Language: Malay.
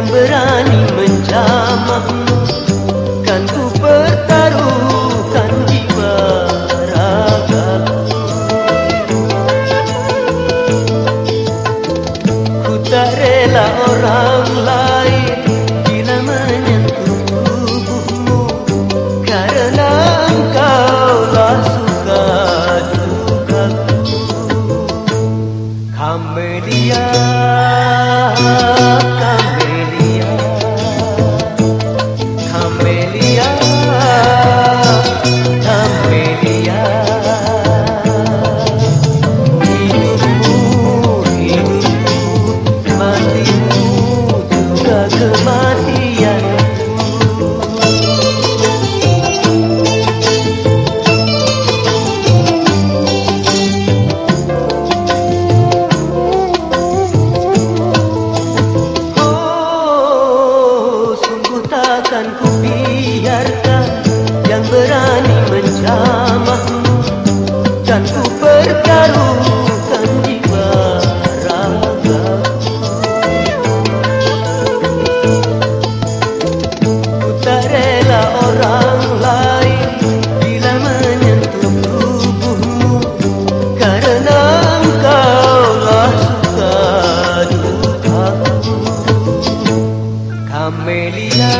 yang berani menjamahmu Kan ku pertaruhkan jiwa ragaku. Ku tak rela orang lain Bila menyentuh tubuhmu. Karena engkau lah suka dukaku Kamelia berani menjamahmu Dan ku pertaruhkan jiwa raga Ku tak rela orang lain Bila menyentuh tubuhmu. Karena engkau lah suka dudamu Kamelia